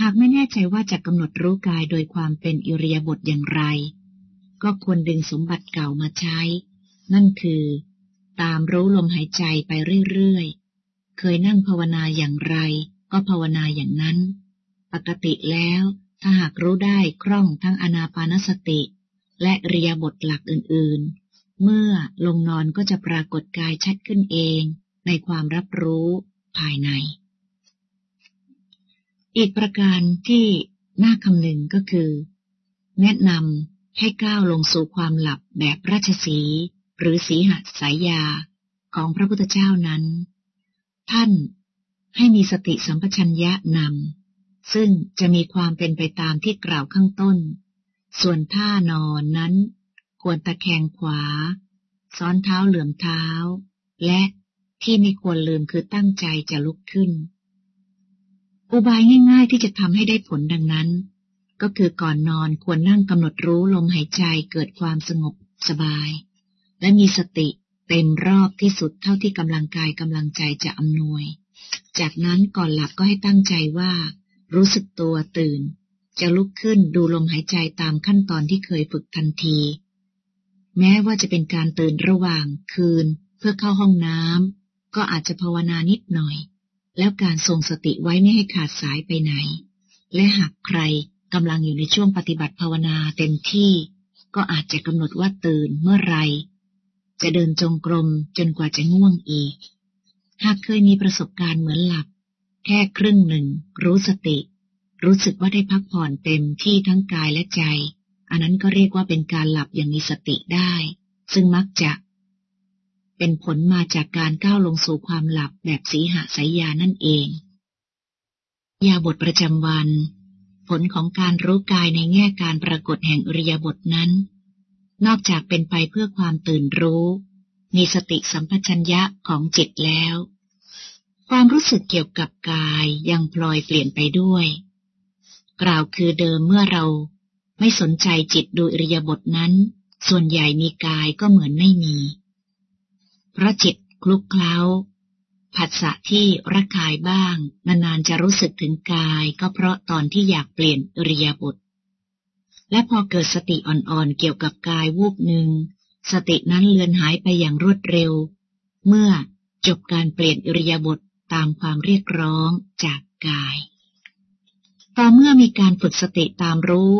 หากไม่แน่ใจว่าจะกำหนดรู้กายโดยความเป็นอิริยาบถอย่างไร ก็ควรดึงสมบัติเก่ามาใช้ นั่นคือ ตามรู้ลมหายใจไปเรื่อยๆ เคยนั่งภาวนาอย่างไร ก็ภาวนาอย่างนั้น ปกติแล้ว ถ้าหากรู้ได้คล่องทั้งอนาปานสติ และเรียบทหลักอื่นๆ เมื่อลงนอนก็จะปรากฏกายชัดขึ้นเอง ในความรับรู้ภายใน อีกประการที่น่าคำนึงก็คือ แนะนำให้ก้าวลงสู่ความหลับแบบราชสีหรือสีหสายยาของพระพุทธเจ้านั้น ท่านให้มีสติสัมปชัญญะนำซึ่งจะมีความเป็นไปตามที่กล่าวข้างต้น ส่วนท่านอนนั้น ควรตะแคงขวา ซ้อนเท้าเหลื่อมเท้า และที่ไม่ควรลืมคือตั้งใจจะลุกขึ้น อุบายง่ายๆที่จะทำให้ได้ผลดังนั้น ก็คือก่อนนอนควรนั่งกำหนดรู้ลมหายใจเกิดความสงบสบาย และมีสติเต็มรอบที่สุดเท่าที่กำลังกายกำลังใจจะอำนวย จากนั้นก่อนหลับก็ให้ตั้งใจว่า รู้สึกตัวตื่น จะลุกขึ้นดูลมหายใจตามขั้นตอนที่เคยฝึกทันที แม้ว่าจะเป็นการตื่นระหว่างคืนเพื่อเข้าห้องน้ำก็อาจจะภาวนานิดหน่อย แล้วการทรงสติไว้ไม่ให้ขาดสายไปไหน และหากใครกำลังอยู่ในช่วงปฏิบัติภาวนาเต็มที่ ก็อาจจะกำหนดว่าตื่นเมื่อไร จะเดินจงกรมจนกว่าจะง่วงอีก หากเคยมีประสบการณ์เหมือนหลับ แค่ครึ่งหนึ่ง รู้สติ รู้สึกว่าได้พักผ่อนเต็มที่ทั้งกายและใจ อันนั้นก็เรียกว่าเป็นการหลับอย่างมีสติได้ ซึ่งมักจะ เป็นผลมาจากการก้าวลงสู่ความหลับแบบสีหสายยานั่นเอง ยาบทประจำวัน ผลของการรู้กายในแง่การปรากฏแห่งอริยบทนั้น นอกจากเป็นไปเพื่อความตื่นรู้ มีสติสัมปชัญญะของจิตแล้ว ความรู้สึกเกี่ยวกับกายยังพลอยเปลี่ยนไปด้วย กล่าวคือเดิมเมื่อเราไม่สนใจจิตดูอริยบทนั้น ส่วนใหญ่มีกายก็เหมือนไม่มี เพราะจิตคลุกเคล้า ผัสสะที่ระกายบ้าง นานๆจะรู้สึกถึงกาย ก็เพราะตอนที่อยากเปลี่ยนอริยบท และพอเกิดสติอ่อนๆเกี่ยวกับกายวูบหนึ่ง สตินั้นเลือนหายไปอย่างรวดเร็ว เมื่อจบการเปลี่ยนอริยบทตามความเรียกร้องจากกาย ต่อเมื่อมีการฝึกสติตามรู้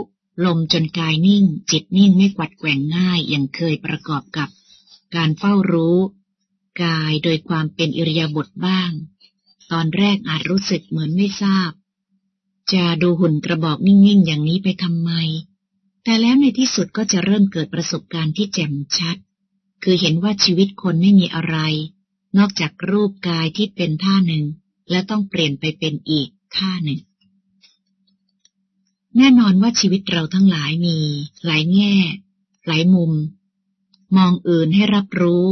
ลมจนกายนิ่ง จิตนิ่งไม่กวัดแกว่งง่ายอย่างเคยประกอบกับ การเฝ้ารู้ กายโดยความเป็นอิริยาบถบ้าง ตอนแรกอาจรู้สึกเหมือนไม่ทราบ จะดูหุ่นกระบอกนิ่งๆอย่างนี้ไปทำไม แต่แล้วในที่สุดก็จะเริ่มเกิดประสบการณ์ที่แจ่มชัด คือเห็นว่าชีวิตคนไม่มีอะไร นอกจากรูปกายที่เป็นท่าหนึ่ง และต้องเปลี่ยนไปเป็นอีกท่าหนึ่ง แน่นอนว่าชีวิตเราทั้งหลายมี หลายแง่ หลายมุม มองอื่นให้รับรู้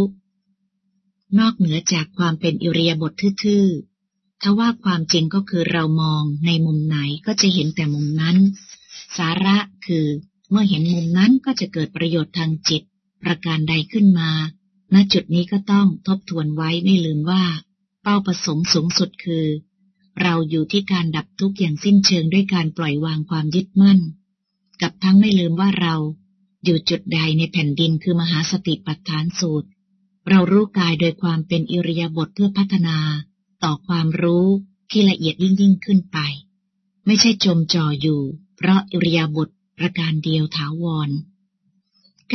นอกเหนือจากความเป็นอิริยาบถทื่อๆถ้าว่าความจริงก็คือเรามองในมุมไหนก็จะเห็นแต่มุมนั้น สาระคือเมื่อเห็นมุมนั้นก็จะเกิดประโยชน์ทางจิต ประการใดขึ้นมา ณ จุดนี้ก็ต้องทบทวนไว้ไม่ลืมว่า เป้าประสงค์สูงสุดคือ เราอยู่ที่การดับทุกข์อย่างสิ้นเชิงด้วยการปล่อยวางความยึดมั่น กับทั้งไม่ลืมว่าเรา อยู่จุดใดในแผ่นดินคือมหาสติปัฏฐานสูตร เรารู้กายโดยความเป็นอิริยาบถเพื่อพัฒนา ต่อความรู้ที่ละเอียดยิ่งยิ่งขึ้นไป ไม่ใช่จมจ่ออยู่ เพราะอิริยาบถประการเดียวถาวร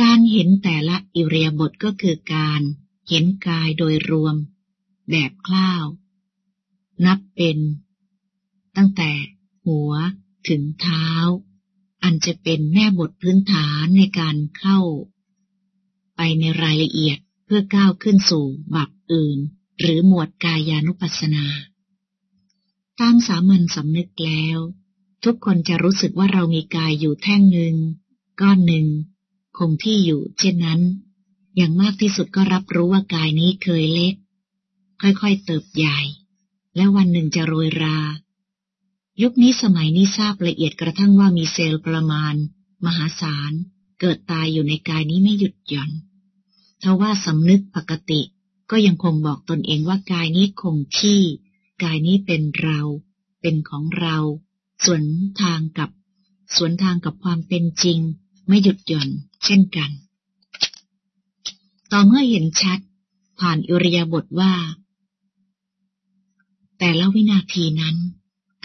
การเห็นแต่ละอิริยาบถก็คือการเห็นกายโดยรวม แบบคร่าว นับเป็น ตั้งแต่หัวถึงเท้า อันจะเป็นแม่บทพื้นฐานในการเข้า ไปในรายละเอียด พื่อก้าวขึ้นสู่บับอื่น หรือหมวดกายานุปัสสนา ตามสามัญสำนึกแล้ว ทุกคนจะรู้สึกว่าเรามีกายอยู่แท่งหนึ่ง ก้อนหนึ่ง คงที่อยู่ เช่นนั้น อย่างมากที่สุดก็รับรู้ว่ากายนี้เคยเล็ก ค่อยๆเติบใหญ่ และวันหนึ่งจะโรยรา ยุคนี้สมัยนี้ทราบละเอียดกระทั่งว่ามีเซลล์ประมาณ มหาศาล เกิดตายอยู่ในกายนี้ไม่หยุดหย่อน ทว่าสำนึกปกติ ก็ยังคงบอกตนเองว่ากายนี้คงที่ กายนี้เป็นเรา เป็นของเรา สวนทางกับ สวนทางกับความเป็นจริง ไม่หยุดหย่อน เช่นกัน ต่อเมื่อเห็นชัด ผ่านอิริยาบถว่า แต่ละวินาทีนั้น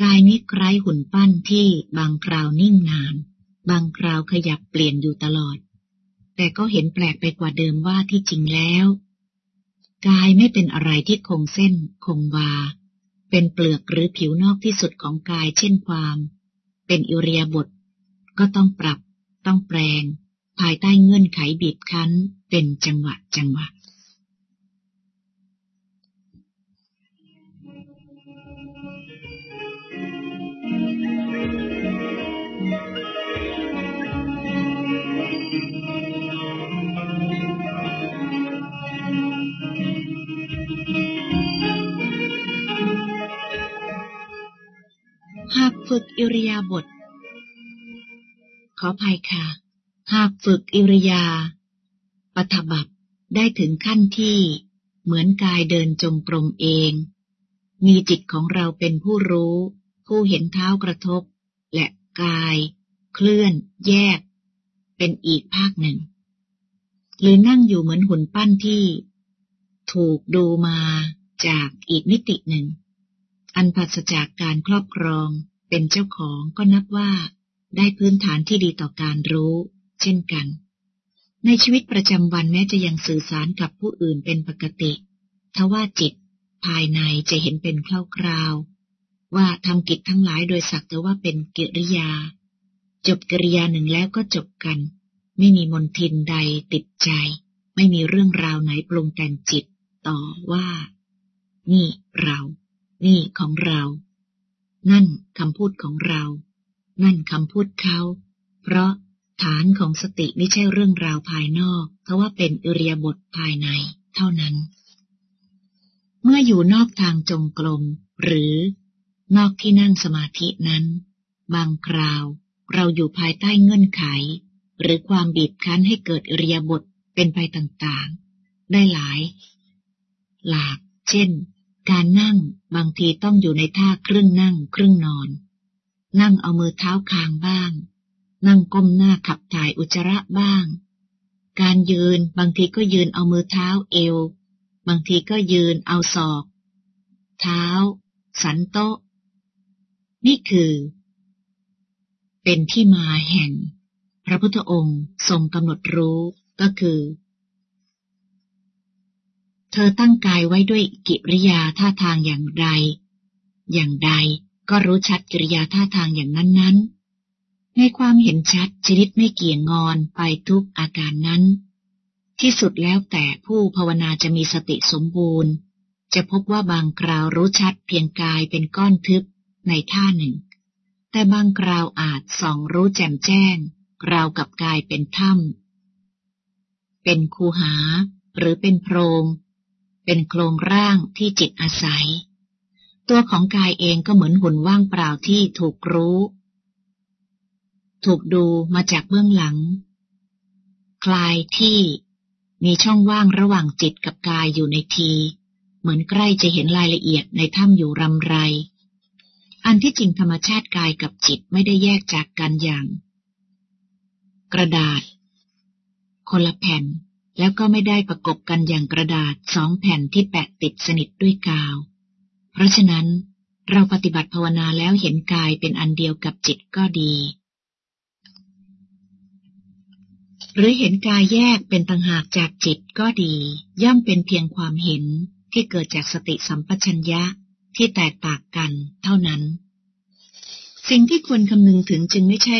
กายนี้ไร้หุ่นปั้นที่บางคราวนิ่งนาน บางคราวขยับเปลี่ยนอยู่ตลอด แต่ก็เห็นแปลกไปกว่าเดิมว่าที่จริงแล้ว กายไม่เป็นอะไรที่คงเส้น คงวา เป็นเปลือกหรือผิวนอกที่สุดของกายเช่นความ เป็นอิริยบท ก็ต้องปรับ ต้องแปลง ภายใต้เงื่อนไขบีบคั้น เป็นจังหวะจังหวะ ฝึกอิริยาบถขอภัยค่ะ หากฝึกอิริยาปฐบับได้ถึงขั้นที่เหมือนกายเดินจงกรมเอง มีจิตของเราเป็นผู้รู้ ผู้เห็นเท้ากระทบ และกาย เคลื่อน แยก เป็นอีกภาคหนึ่ง หรือนั่งอยู่เหมือนหุ่นปั้นที่ ถูกดูมาจากอีกมิติหนึ่ง อันปัสจากการครอบครอง เป็นเจ้าของก็นับว่าได้พื้นฐานที่ดีต่อการรู้ เช่นกัน ในชีวิตประจำวันแม้จะยังสื่อสารกับผู้อื่นเป็นปกติทว่าจิต ภายในจะเห็นเป็นคร่าวๆว่าทำกิจทั้งหลายโดยสักแต่ว่าเป็นกิริยา จบกิริยาหนึ่งแล้วก็จบกัน ไม่มีมนทินใดติดใจ ไม่มีเรื่องราวไหนปรุงแต่งจิตต่อว่า นี่เรา นี่ของเรา นั่นคำพูดของเรา นั่นคำพูดเขา เพราะฐานของสติไม่ใช่เรื่องราวภายนอกเพราะว่าเป็นอิริยาบถภายในเท่านั้น เมื่ออยู่นอกทางจงกรมหรือนอกที่นั่งสมาธินั้น บางคราวเราอยู่ภายใต้เงื่อนไข หรือความบีบคั้นให้เกิดอิริยาบถเป็นไปต่างๆ ได้หลาย หลาก เช่น การนั่งบางทีต้องอยู่ในท่าครึ่งนั่งครึ่งนอน นั่งเอามือเท้าคางบ้าง นั่งก้มหน้าขับถ่ายอุจจาระบ้าง การยืนบางทีก็ยืนเอามือเท้าเอว บางทีก็ยืนเอาศอก เท้า สันโตะนี่คือ เป็นที่มาแห่ง พระพุทธองค์ทรงกำหนดรู้ก็คือ เธอตั้งกายไว้ด้วยกิริยาท่าทางอย่างใดอย่างใดก็รู้ชัดกิริยาท่าทางอย่างนั้นๆ ในความเห็นชัดชนิดไม่เกี่ยงงอนไปทุกอาการนั้น ที่สุดแล้วแต่ผู้ภาวนาจะมีสติสมบูรณ์ จะพบว่าบางคราวรู้ชัดเพียงกายเป็นก้อนทึบในท่าหนึ่ง แต่บางคราวอาจส่องรู้แจ่มแจ้งราวกับกายเป็นถ้ำเป็นคูหา หรือเป็นโพรง เป็นโครงร่างที่จิตอาศัย ตัวของกายเองก็เหมือนหุ่นว่างเปล่าที่ถูกรู้ ถูกดูมาจากเบื้องหลัง คลายที่มีช่องว่างระหว่างจิตกับกายอยู่ในที เหมือนใกล้จะเห็นรายละเอียดในถ้ำอยู่รำไร อันที่จริงธรรมชาติกายกับจิตไม่ได้แยกจากกันอย่าง กระดาษ คนละแผ่น แล้วก็ไม่ได้ประกบกันอย่างกระดาษสองแผ่นที่แปะติดสนิทด้วยกาว เพราะฉะนั้นเราปฏิบัติภาวนาแล้วเห็นกายเป็นอันเดียวกับจิตก็ดี หรือเห็นกายแยกเป็นต่างหากจากจิตก็ดี ย่อมเป็นเพียงความเห็นที่เกิดจากสติสัมปชัญญะที่แตกต่างกันเท่านั้น สิ่งที่ควรคำนึงถึงจึงไม่ใช่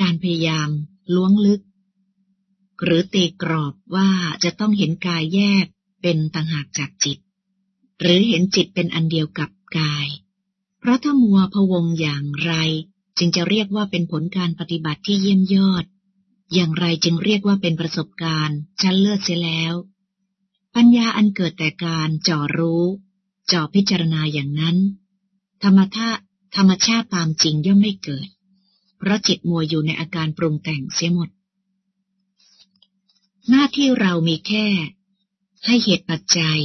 การพยายาม ล้วงลึก หรือตีกรอบว่าจะต้องเห็นกายแยกเป็นต่างหากจากจิต หรือเห็นจิตเป็นอันเดียวกับกาย เพราะถ้ามัวพวงอย่างไร จึงจะเรียกว่าเป็นผลการปฏิบัติที่เยี่ยมยอด อย่างไรจึงเรียกว่าเป็นประสบการณ์ชั้นเลิศเสียแล้ว ปัญญาอันเกิดแต่การจ่อรู้จ่อพิจารณาอย่างนั้น ธรรมชาธรรมชาติตามจริงย่อมไม่เกิด เพราะจิตมัวอยู่ในอาการปรุงแต่งเสียหมด หน้าที่เรามีแค่ ให้เหตุปัจจัย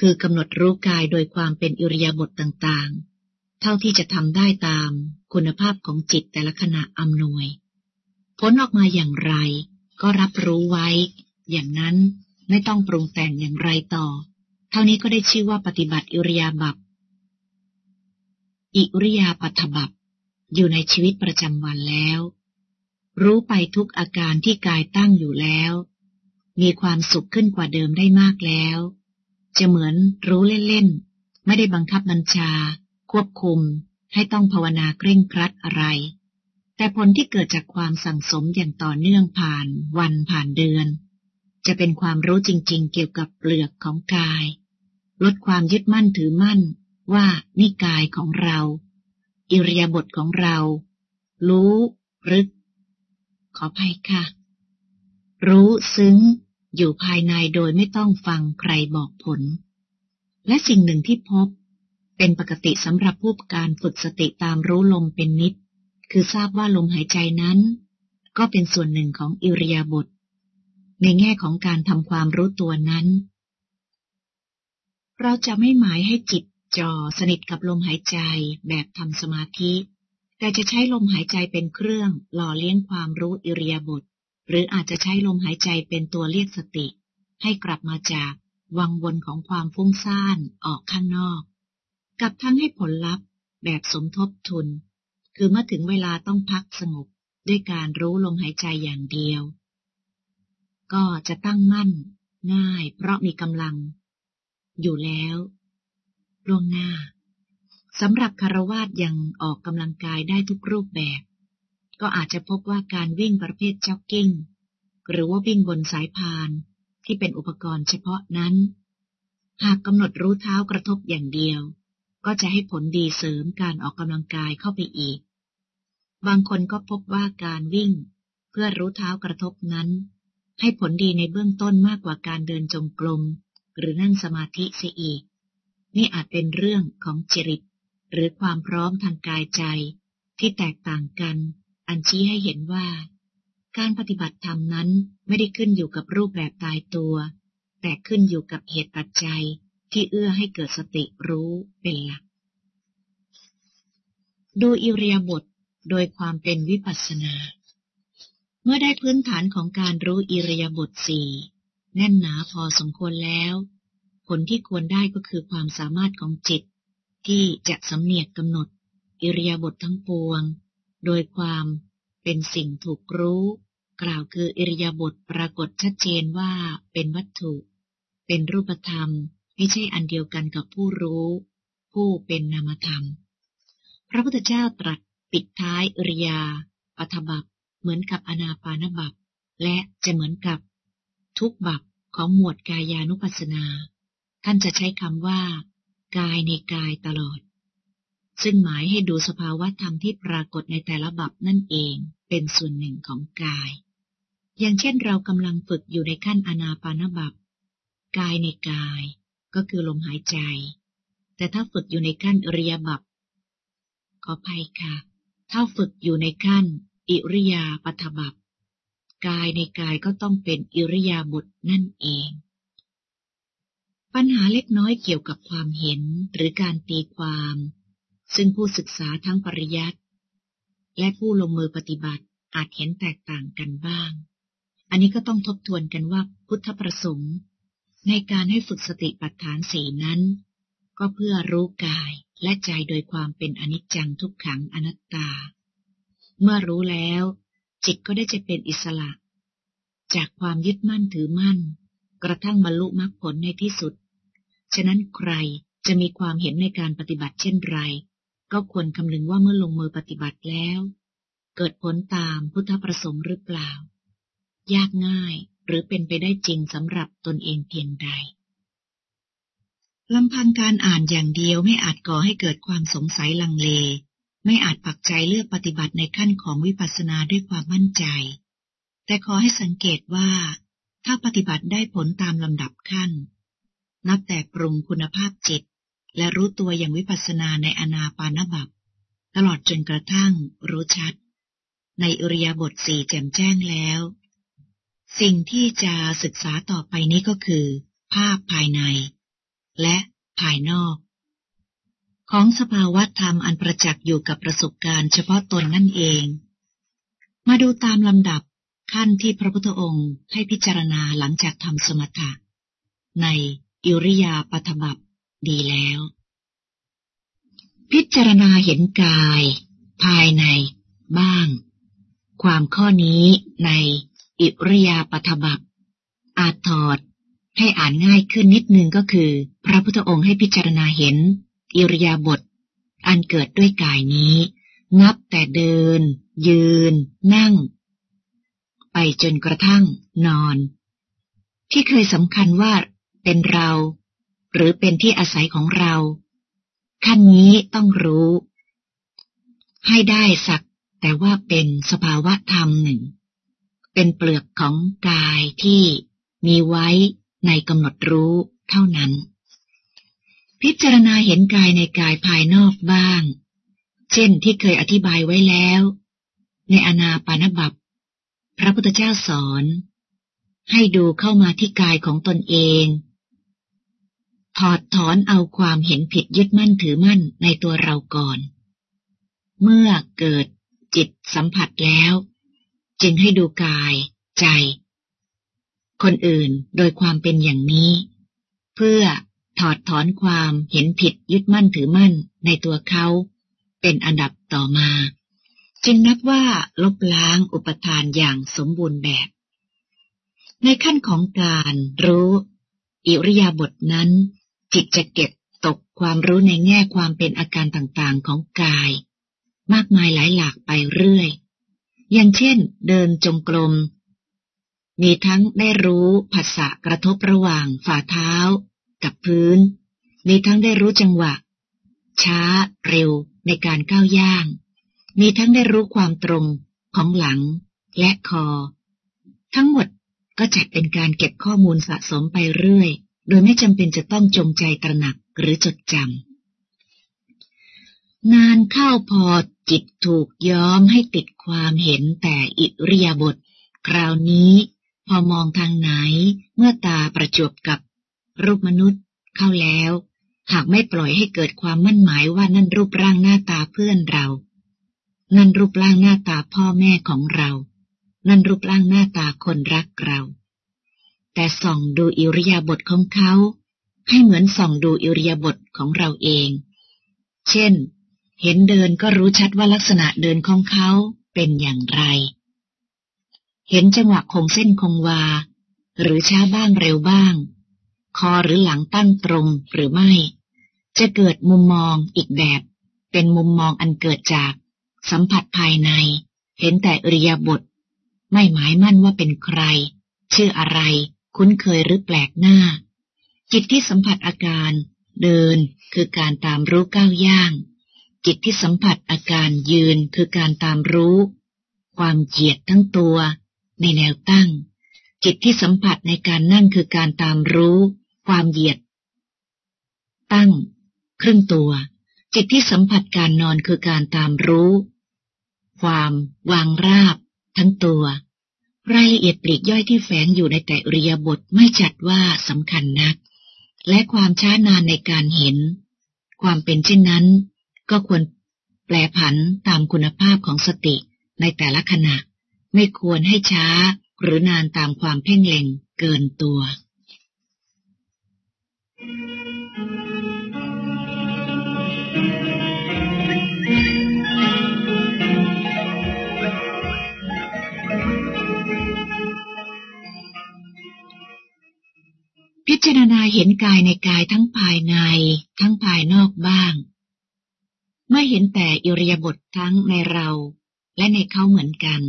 คือกำหนดรู้กายโดยความเป็นอิริยาบถต่างๆทท่าที่จะทำได้ตามคุณภาพของจิตแต่ละขณะอำนวย ผลออกมาอย่างไร ก็รับรู้ไว้ อย่างนั้นไม่ต้องปรุงแต่งอย่างไรต่อ เท่านี้ก็ได้ชื่อว่าปฏิบัติอิริยาบับอิริยาปัถบับอยู่ในชีวิตประจำวันแล้ว รู้ไปทุกอาการที่กายตั้งอยู่แล้ว มีความสุขขึ้นกว่าเดิมได้มากแล้ว จะเหมือนรู้เล่นๆ ไม่ได้บังคับบัญชา ควบคุม ให้ต้องภาวนาเคร่งครัดอะไร แต่ผลที่เกิดจากความสั่งสมอย่างต่อเนื่องผ่านวันผ่านเดือน จะเป็นความรู้จริงๆ เกี่ยวกับเปลือกของกาย ลดความยึดมั่นถือมั่นว่านี่กายของเรา อิริยาบถของเรา รู้รึก ขอภัยค่ะ รู้ซึ้ง อยู่ภายในโดยไม่ต้องฟังใครบอกผล และสิ่งหนึ่งที่พบ เป็นปกติสำหรับผู้การฝึกสติตามรู้ลมเป็นนิด คือทราบว่าลมหายใจนั้น ก็เป็นส่วนหนึ่งของอิริยาบถในแง่ของการทำความรู้ตัวนั้น เราจะไม่หมายให้จิตจ่อสนิทกับลมหายใจแบบทำสมาธิ แต่จะใช้ลมหายใจเป็นเครื่องหล่อเลี้ยงความรู้อิริยาบถ หรืออาจจะใช้ลมหายใจเป็นตัวเรียกสติ ให้กลับมาจากวังวนของความฟุ้งซ่านออกข้างนอก กับทั้งให้ผลลัพธ์แบบสมทบทุน คือเมื่อถึงเวลาต้องพักสงบด้วยการรู้ลมหายใจอย่างเดียว ก็จะตั้งมั่น ง่ายเพราะมีกำลัง อยู่แล้วล่วงหน้าสำหรับคารวาสยังออกกำลังกายได้ทุกรูปแบบ ก็อาจจะพบว่าการวิ่งประเภทจ็อกกิ้ง หรือว่าวิ่งบนสายพานที่เป็นอุปกรณ์เฉพาะนั้น หากกำหนดรู้เท้ากระทบอย่างเดียว ก็จะให้ผลดีเสริมการออกกำลังกายเข้าไปอีก บางคนก็พบว่าการวิ่ง เพื่อรู้เท้ากระทบนั้น ให้ผลดีในเบื้องต้นมากกว่าการเดินจงกรมหรือนั่งสมาธิเสียอีก นี่อาจเป็นเรื่องของจริต หรือความพร้อมทางกายใจที่แตกต่างกัน อันชี้ให้เห็นว่า การปฏิบัติธรรมนั้นไม่ได้ขึ้นอยู่กับรูปแบบตายตัว แต่ขึ้นอยู่กับเหตุปัจจัยที่เอื้อให้เกิดสติรู้เป็นหลัก ดูอิเรียบทโดยความเป็นวิปัสสนา เมื่อได้พื้นฐานของการรู้อิเรียบทสี่แน่นหนาพอสมควรแล้ว ผลที่ควรได้ก็คือความสามารถของจิต ที่จะสำเนียกกำหนด อิริยาบถททั้งปวง โดยความเป็นสิ่งถูกรู้ กล่าวคืออิริยาบถปรากฏชัดเจนว่าเป็นวัตถุ เป็นรูปธรรม ไม่ใช่อันเดียวกันกับผู้รู้ ผู้เป็นนามธรรม พระพุทธเจ้าตรัสปิดท้ายอริยาปัทบับเหมือนกับอนาปานบับและจะเหมือนกับทุกบับของหมวดกายานุปัสสนา ท่านจะใช้คำว่า กายในกายตลอด ซึ่งหมายให้ดูสภาวะธรรมที่ปรากฏในแต่ละบับนั่นเองเป็นส่วนหนึ่งของกาย อย่างเช่นเรากำลังฝึกอยู่ในขั้นอนาปานบับกายในกาย ก็คือลมหายใจ แต่ถ้าฝึกอยู่ในขั้นอริยบับขอภัยค่ะ ถ้าฝึกอยู่ในขั้น อิริยาปัทบับกายในกายก็ต้องเป็นอิริยาบถนั่นเอง ปัญหาเล็กน้อยเกี่ยวกับความเห็นหรือการตีความ ซึ่งผู้ศึกษาทั้งปริยัติและผู้ลงมือปฏิบัติอาจเห็นแตกต่างกันบ้าง อันนี้ก็ต้องทบทวนกันว่าพุทธประสงค์ ในการให้ฝึกสติปัฏฐานสีนั้น ก็เพื่อรู้กายและใจโดยความเป็นอนิจจังทุกขังอนัตตา เมื่อรู้แล้ว จิตก็ได้จะเป็นอิสระ จากความยึดมั่นถือมั่น กระทั่งบรรลุมรรคผลในที่สุด ฉะนั้นใครจะมีความเห็นในการปฏิบัติเช่นไร ก็ควรคำนึงว่าเมื่อลงมือปฏิบัติแล้ว เกิดผลตามพุทธประสงค์หรือเปล่า ยากง่ายหรือเป็นไปได้จริงสำหรับตนเองเพียงใดลำพังการอ่านอย่างเดียวไม่อาจก่อให้เกิดความสงสัยลังเล ไม่อาจปักใจเลือกปฏิบัติในขั้นของวิปัสสนาด้วยความมั่นใจ แต่ขอให้สังเกตว่า ถ้าปฏิบัติได้ผลตามลำดับขั้น นับแต่ปรุงคุณภาพจิต และรู้ตัวอย่างวิปัสสนาในอนาปานบับตลอดจนกระทั่งรู้ชัด ในอริยบทสี่แจ่มแจ้งแล้ว สิ่งที่จะศึกษาต่อไปนี้ก็คือ ภาพภายใน และภายนอก ของสภาวะธรรมอันประจักษ์อยู่กับประสบการณ์เฉพาะตนนั่นเอง มาดูตามลำดับขั้นที่พระพุทธองค์ให้พิจารณาหลังจากทำสมถะในอิริยาปถบับ ดีแล้ว พิจารณาเห็นกาย ภายใน บ้าง ความข้อนี้ในอิริยาปถบับอาจถอดให้อ่านง่ายขึ้นนิดนึงก็คือ พระพุทธองค์ให้พิจารณาเห็น อิริยาบถอันเกิดด้วยกายนี้ นับแต่เดิน ยืน นั่ง ไปจนกระทั่งนอน ที่เคยสำคัญว่าเป็นเรา หรือเป็นที่อาศัยของเรา ขั้นนี้ต้องรู้ ให้ได้สัก แต่ว่าเป็นสภาวะธรรมหนึ่ง เป็นเปลือกของกายที่มีไว้ในกำหนดรู้เท่านั้น พิจารณาเห็นกายในกายภายนอกบ้าง เช่นที่เคยอธิบายไว้แล้ว ในอนาปานบับพระพุทธเจ้าสอน ให้ดูเข้ามาที่กายของตนเอง ถอดถอนเอาความเห็นผิดยึดมั่นถือมั่นในตัวเราก่อน เมื่อเกิดจิตสัมผัสแล้ว จึงให้ดูกาย ใจ คนอื่นโดยความเป็นอย่างนี้ เพื่อถอดถอนความเห็นผิดยึดมั่นถือมั่นในตัวเขา เป็นอันดับต่อมา จึงนับว่าลบล้างอุปทานอย่างสมบูรณ์แบบ ในขั้นของการรู้ อิริยาบถนั้น จิตจะเก็บตกความรู้ในแง่ความเป็นอาการต่างๆของกาย มากมายหลายหลากไปเรื่อย อย่างเช่น เดินจงกรม มีทั้งได้รู้ผัสสะกระทบระหว่างฝ่าเท้า กับพื้น มีทั้งได้รู้จังหวะ ช้า เร็วในการก้าวย่าง มีทั้งได้รู้ความตรงของหลังและคอ ทั้งหมดก็จัดเป็นการเก็บข้อมูลสะสมไปเรื่อย โดยไม่จำเป็นจะต้องจงใจตระหนักหรือจดจำ นานเข้าพอจิตถูกย้อมให้ติดความเห็นแต่อิริยาบถคราวนี้พอมองทางไหนเมื่อตาประจบกับรูปมนุษย์เข้าแล้ว หากไม่ปล่อยให้เกิดความมั่นหมายว่านั่นรูปร่างหน้าตาเพื่อนเรา นั่นรูปร่างหน้าตาพ่อแม่ของเรา นั่นรูปร่างหน้าตาคนรักเรา แต่ส่องดูอิริยาบถของเขา ให้เหมือนส่องดูอิริยาบถของเราเอง เช่น เห็นเดินก็รู้ชัดว่าลักษณะเดินของเขาเป็นอย่างไร เห็นจังหวะคงเส้นคงวา หรือช้าบ้างเร็วบ้าง คอหรือหลังตั้งตรงหรือไม่ จะเกิดมุมมองอีกแบบ เป็นมุมมองอันเกิดจาก สัมผัสภายใน เห็นแต่อริยบท ไม่หมายมั่นว่าเป็นใคร ชื่ออะไร คุ้นเคยหรือแปลกหน้า จิตที่สัมผัสอาการเดินคือการตามรู้ก้าวย่าง จิตที่สัมผัสอาการยืนคือการตามรู้ ความเจียดทั้งตัว ในแนวตั้ง จิตที่สัมผัสในการนั่งคือการตามรู้ ความเหยียด ตั้ง ครึ่งตัว จิตที่สัมผัสการนอนคือการตามรู้ ความวางราบ ทั้งตัว รายละเอียดปลีกย่อยที่แฝงอยู่ในแต่เรียบทไม่จัดว่าสำคัญนัก และความช้านานในการเห็น ความเป็นเช่นนั้น ก็ควรแปลผันตามคุณภาพของสติในแต่ละขณะ ไม่ควรให้ช้าหรือนานตามความเพ่งเล็งเกินตัวพิ จารณาเห็นกายในกายทั้งภายใน ทั้งภายนอกบ้าง เมื่อเห็นแต่อิริยาบถททั้งในเราและในเขาเหมือนกัน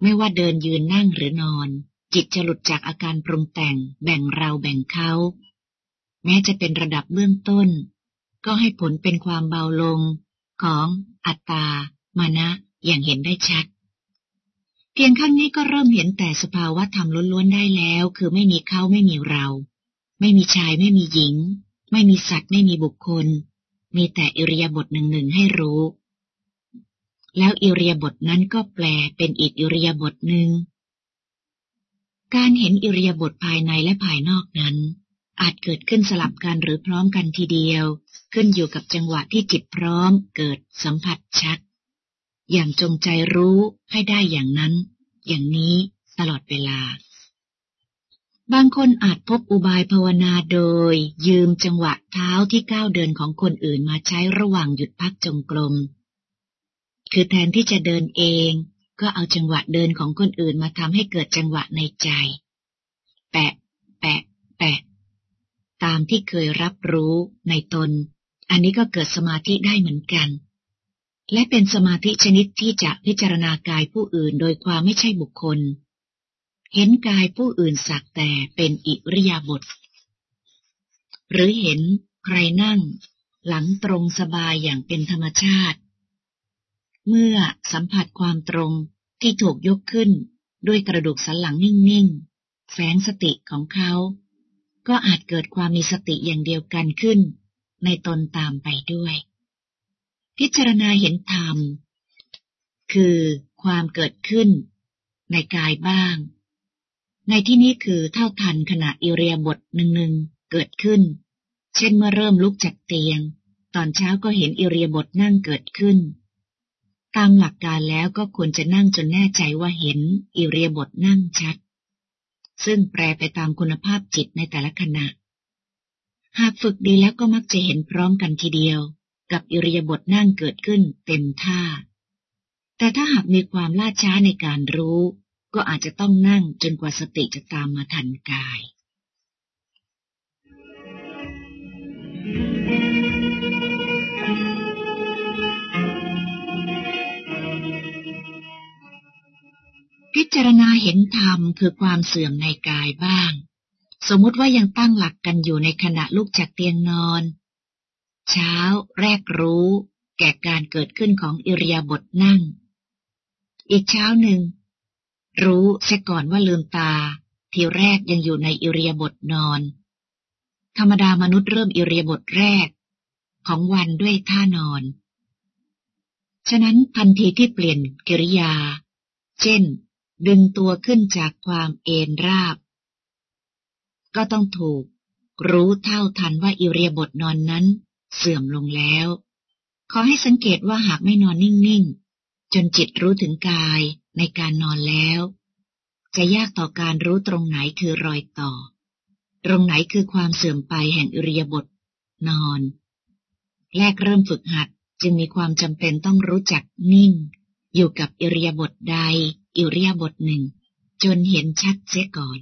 ไม่ว่าเดินยืนนั่งหรือนอน จิตจะหลุดจากอาการปรุงแต่งแบ่งเราแบ่งเขา แม้จะเป็นระดับเบื้องต้น ก็ให้ผลเป็นความเบาลงของอัตตา มานะ อย่างเห็นได้ชัด เพียงขั้นนี้ก็เริ่มเห็นแต่สภาวะธรรมล้วนๆได้แล้ว คือไม่มีเขาไม่มีเรา ไม่มีชายไม่มีหญิง ไม่มีสัตว์ไม่มีบุคคล มีแต่อิริยาบถหนึ่งๆให้รู้ แล้วอิริยาบถนั้นก็แปลเป็นอีกอิริยาบถหนึ่ง การเห็นอิริยาบถภายในและภายนอกนั้น อาจเกิดขึ้นสลับกันหรือพร้อมกันทีเดียว ขึ้นอยู่กับจังหวะที่จิตพร้อมเกิดสัมผัสชัด อย่างจงใจรู้ให้ได้อย่างนั้น อย่างนี้ตลอดเวลา บางคนอาจพบอุบายภาวนาโดย ยืมจังหวะเท้าที่ก้าวเดินของคนอื่นมาใช้ระหว่างหยุดพักจงกรม คือแทนที่จะเดินเอง ก็เอาจังหวะเดินของคนอื่นมาทำให้เกิดจังหวะในใจ แปะ แปะ แปะ ตามที่เคยรับรู้ในตน อันนี้ก็เกิดสมาธิได้เหมือนกัน และเป็นสมาธิชนิดที่จะพิจารณากายผู้อื่นโดยความไม่ใช่บุคคล เห็นกายผู้อื่นสักแต่เป็นอิริยาบถหรือเห็นใครนั่ง หลังตรงสบายอย่างเป็นธรรมชาติ เมื่อสัมผัสความตรงที่ถูกยกขึ้นด้วยกระดูกสันหลังนิ่งๆ แฝงสติของเขา ก็อาจเกิดความมีสติอย่างเดียวกันขึ้น ในตนตามไปด้วย พิจารณาเห็นธรรม คือความเกิดขึ้น ในกายบ้าง ในที่นี้คือเท่าทันขณะอิเรียบทหนึ่งๆเกิดขึ้น เช่นเมื่อเริ่มลุกจากเตียง ตอนเช้าก็เห็นอิเรียบทนั่งเกิดขึ้น ตามหลักการแล้วก็ควรจะนั่งจนแน่ใจว่าเห็นอิเรียบทนั่งชัด ซึ่งแปลไปตามคุณภาพจิตในแต่ละขณะ หากฝึกดีแล้วก็มักจะเห็นพร้อมกันทีเดียว กับอิริยาบถนั่งเกิดขึ้นเต็มท่า แต่ถ้าหากมีความล่าช้าในการรู้ ก็อาจจะต้องนั่งจนกว่าสติจะตามมาทันกาย พิจารณาเห็นธรรมคือความเสื่อมในกายบ้าง สมมติว่ายังตั้งหลักกันอยู่ในขณะลุกจากเตียงนอน เช้าแรกรู้ แก่การเกิดขึ้นของอิริยาบถนั่ง อีกเช้าหนึ่ง รู้เสียก่อนว่าลืมตา ทีแรกยังอยู่ในอิริยาบถนอน ธรรมดามนุษย์เริ่มอิริยาบถแรก ของวันด้วยท่านอน ฉะนั้นทันทีที่เปลี่ยนกิริยา เช่น ดึงตัวขึ้นจากความเอนราบ ก็ต้องถูก รู้เท่าทันว่าอิรียาบทนอนนั้น เสื่อมลงแล้ว ขอให้สังเกตว่าหากไม่นอนนิ่ง ๆ จนจิตรู้ถึงกาย ในการนอนแล้ว จะยากต่อการรู้ตรงไหนคือรอยต่อ ตรงไหนคือความเสื่อมไปแห่งอิริยาบถนอน แรกเริ่มฝึกหัดจึงมีความจำเป็นต้องรู้จักนิ่ง อยู่กับอิริยาบถใด อิริยาบถหนึ่ง จนเห็นชัดเสียก่อน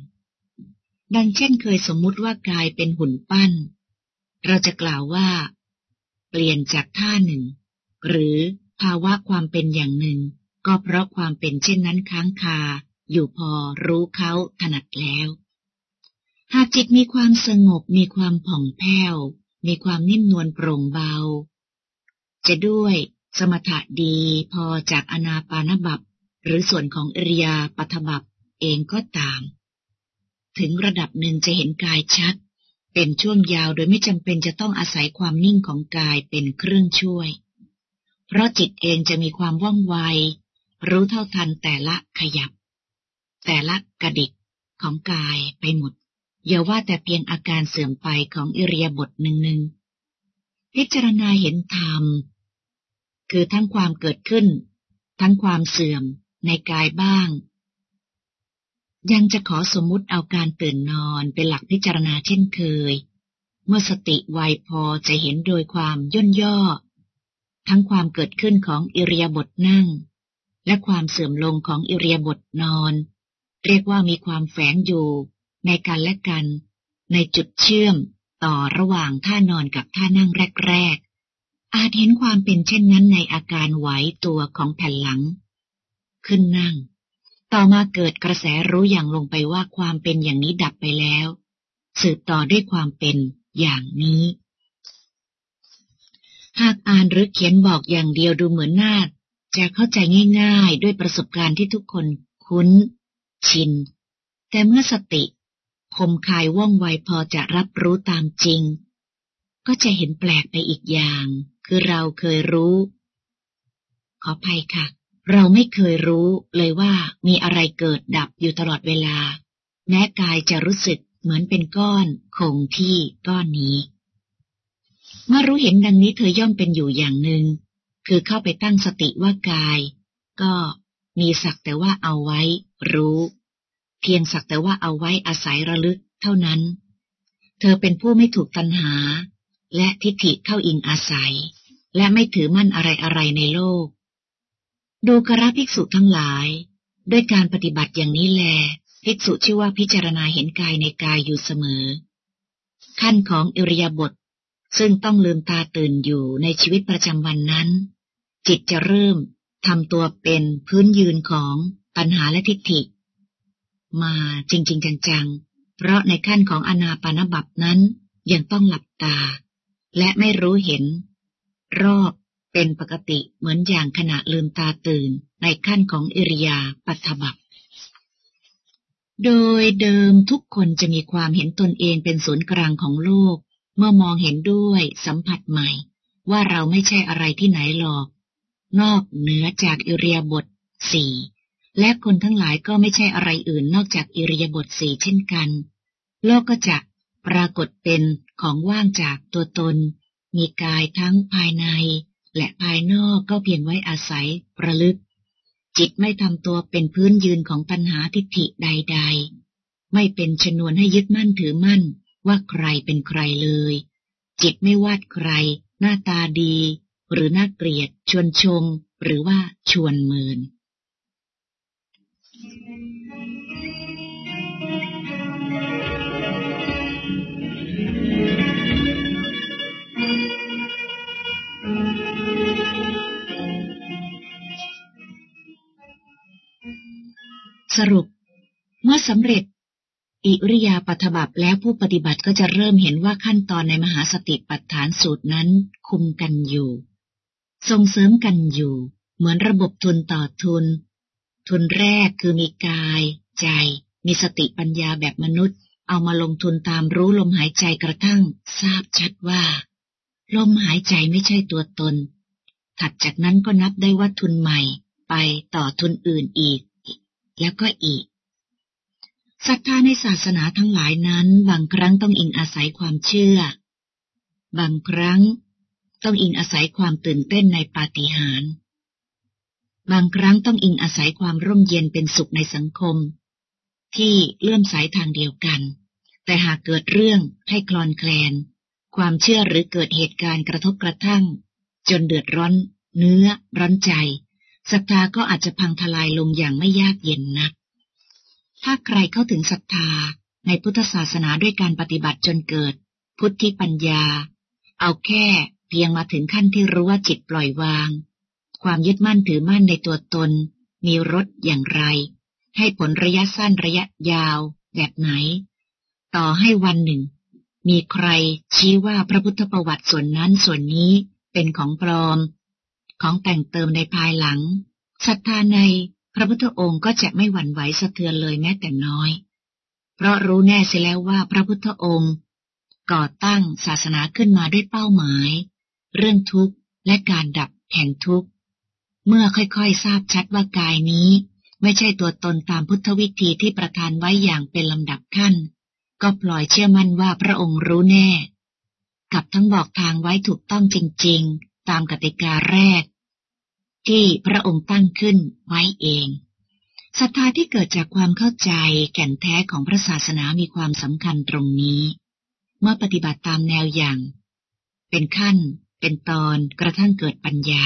ดังเช่นเคยสมมุติว่ากายเป็นหุ่นปั้น เราจะกล่าวว่า เปลี่ยนจากท่าหนึ่ง หรือภาวะความเป็นอย่างหนึ่ง ก็เพราะความเป็นเช่นนั้นค้างคาอยู่พอรู้เขาถนัดแล้ว หากจิตมีความสงบมีความผ่องแผ้ว มีความนิ่มนวลโปร่งเบา จะด้วยสมถะดีพอจากอนาปานบับ หรือส่วนของอริยาปัทบับเองก็ตาม ถึงระดับหนึ่งจะเห็นกายชัด เป็นช่วงยาวโดยไม่จำเป็นจะต้องอาศัยความนิ่งของกายเป็นเครื่องช่วย เพราะจิตเองจะมีความว่องไว รู้เท่าทันแต่ละขยับ แต่ละกระดิกของกายไปหมด อย่าว่าแต่เพียงอาการเสื่อมไปของอิริยาบถหนึ่งๆ พิจารณาเห็นธรรม คือทั้งความเกิดขึ้น ทั้งความเสื่อมในกายบ้าง ยังจะขอสมมุติเอาการตื่นนอนเป็นหลักพิจารณาเช่นเคย เมื่อสติไวพอจะเห็นโดยความย่นย่อ ทั้งความเกิดขึ้นของอิริยาบถนั่ง และความเสื่อมลงของอิริยาบถนอน เรียกว่ามีความแฝงอยู่ในการและกัน ในจุดเชื่อมต่อระหว่างท่านอนกับท่านั่งแรกๆ อาจเห็นความเป็นเช่นนั้นในอาการไหวตัวของแผ่นหลัง ขึ้นนั่ง ต่อมาเกิดกระแสรู้อย่างลงไปว่าความเป็นอย่างนี้ดับไปแล้ว สืบต่อด้วยความเป็นอย่างนี้ หากอ่านหรือเขียนบอกอย่างเดียวดูเหมือนน่า จะเข้าใจง่าย ๆ ด้วยประสบการณ์ที่ทุกคนคุ้น ชิน แต่เมื่อสติ คมคายว่องไวพอจะรับรู้ตามจริง ก็จะเห็นแปลกไปอีกอย่าง คือเราเคยรู้ ขอภัยค่ะ เราไม่เคยรู้เลยว่ามีอะไรเกิดดับอยู่ตลอดเวลา แม้กายจะรู้สึกเหมือนเป็นก้อนคงที่ก้อนนี้ เมื่อรู้เห็นดังนี้เธอย่อมเป็นอยู่อย่างหนึ่ง คือเข้าไปตั้งสติว่ากาย ก็มีสักแต่ว่าเอาไว้ รู้ เพียงสักแต่ว่าเอาไว้อาศัยระลึกเท่านั้น เธอเป็นผู้ไม่ถูกตัณหา และทิฏฐิเข้าอิงอาศัย และไม่ถือมั่นอะไรอะไรในโลก ดูกระภิกษุทั้งหลาย ด้วยการปฏิบัติอย่างนี้แล ภิกษุชื่อว่าพิจารณาเห็นกายในกายอยู่เสมอ ขั้นของอิริยาบถซึ่งต้องลืมตาตื่นอยู่ในชีวิตประจำวันนั้น จิตจะเริ่มทำตัวเป็นพื้นยืนของปัญหาและทิฏฐิ มาจริง ๆ จังๆ เพราะในขั้นของอนาปานบับนั้นยังต้องหลับตา และไม่รู้เห็น รอบเป็นปกติเหมือนอย่างขณะลืมตาตื่นในขั้นของอิริยาปัตบับโดยเดิมทุกคนจะมีความเห็นตนเองเป็นศูนย์กลางของโลก เมื่อมองเห็นด้วยสัมผัสใหม่ ว่าเราไม่ใช่อะไรที่ไหนหรอก นอกเหนือจากอิริยาบถสี่และคนทั้งหลายก็ไม่ใช่อะไรอื่นนอกจากอิริยาบถสี่เช่นกัน โลกก็จะปรากฏเป็นของว่างจากตัวตน มีกายทั้งภายใน และภายนอกก็เพียงไว้อาศัยประลึก จิตไม่ทำตัวเป็นพื้นยืนของปัญหาทิฏฐิใด ๆ ไม่เป็นชนวนให้ยึดมั่นถือมั่นว่าใครเป็นใครเลย จิตไม่วาดใคร หน้าตาดี หรือน่าเกลียด ชวนชม หรือว่าชวนเมิน สรุป เมื่อสำเร็จอิริยาปัถบับแล้วผู้ปฏิบัติก็จะเริ่มเห็นว่าขั้นตอนในมหาสติปัฏฐานสูตรนั้นคุมกันอยู่ ส่งเสริมกันอยู่ เหมือนระบบทุนต่อทุน ทุนแรกคือมีกาย ใจ มีสติปัญญาแบบมนุษย์ เอามาลงทุนตามรู้ลมหายใจกระทั่ง ทราบชัดว่า ลมหายใจไม่ใช่ตัวตน ถัดจากนั้นก็นับได้ว่าทุนใหม่ ไปต่อทุนอื่นอีก แล้วก็อีกศรัทธาในศาสนาทั้งหลายนั้น บางครั้งต้องอิงอาศัยความเชื่อ บางครั้ง ต้องอิงอาศัยความตื่นเต้นในปาฏิหาริย์บางครั้งต้องอิงอาศัยความร่มเย็นเป็นสุขในสังคม ที่เลื่อมสายทางเดียวกัน แต่หากเกิดเรื่องให้คลอนแคลน ความเชื่อหรือเกิดเหตุการณ์กระทบกระทั่ง จนเดือดร้อน เนื้อ ร้อนใจศรัทธาก็อาจจะพังทลายลงอย่างไม่ยากเย็นนัก ถ้าใครเข้าถึงศรัทธาในพุทธศาสนาด้วยการปฏิบัติจนเกิด พุทธิปัญญา เอาแค่ เพียงมาถึงขั้นที่รู้ว่าจิตปล่อยวาง ความยึดมั่นถือมั่นในตัวตน มีรสอย่างไร ให้ผลระยะสั้นระยะยาวแบบไหน ต่อให้วันหนึ่ง มีใครชี้ว่าพระพุทธประวัติส่วนนั้นส่วนนี้เป็นของปลอม ของแต่งเติมในภายหลังศรัทธาในพระพุทธองค์ก็จะไม่หวั่นไหวสะเทือนเลยแม้แต่น้อย เพราะรู้แน่เสียแล้วว่าพระพุทธองค์ ก่อตั้งศาสนาขึ้นมาด้วยเป้าหมาย เรื่องทุกข์และการดับแห่งทุกข์ เมื่อค่อยๆทราบชัดว่ากายนี้ ไม่ใช่ตัวตนตามพุทธวิธีที่ประทานไว้อย่างเป็นลำดับขั้น ก็ปล่อยเชื่อมั่นว่าพระองค์รู้แน่ กับทั้งบอกทางไว้ถูกต้องจริงๆ ตามกติกาแรก ที่พระองค์ตั้งขึ้นไว้เองศรัทธาที่เกิดจากความเข้าใจแก่นแท้ของพระศาสนามีความสำคัญตรงนี้ เมื่อปฏิบัติตามแนวอย่าง เป็นขั้น เป็นตอนกระทั่งเกิดปัญญา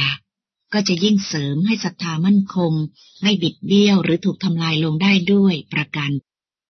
ก็จะยิ่งเสริมให้ศรัทธามั่นคง ไม่บิดเบี้ยวหรือถูกทำลายลงได้ด้วยประการ